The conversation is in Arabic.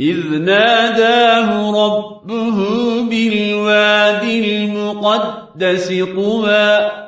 إذ ناداه ربه بالواد المقدس طوى.